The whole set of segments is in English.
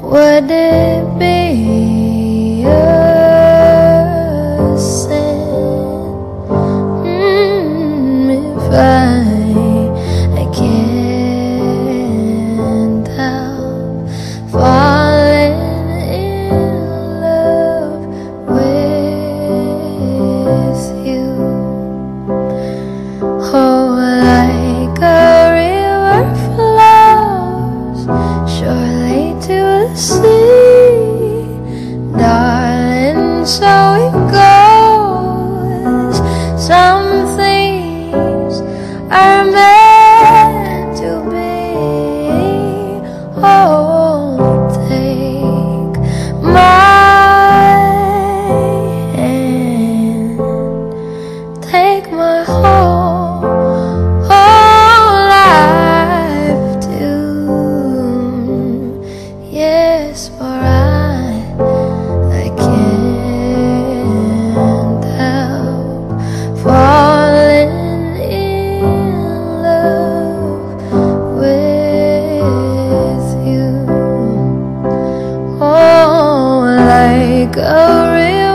Would it be like a river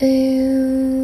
you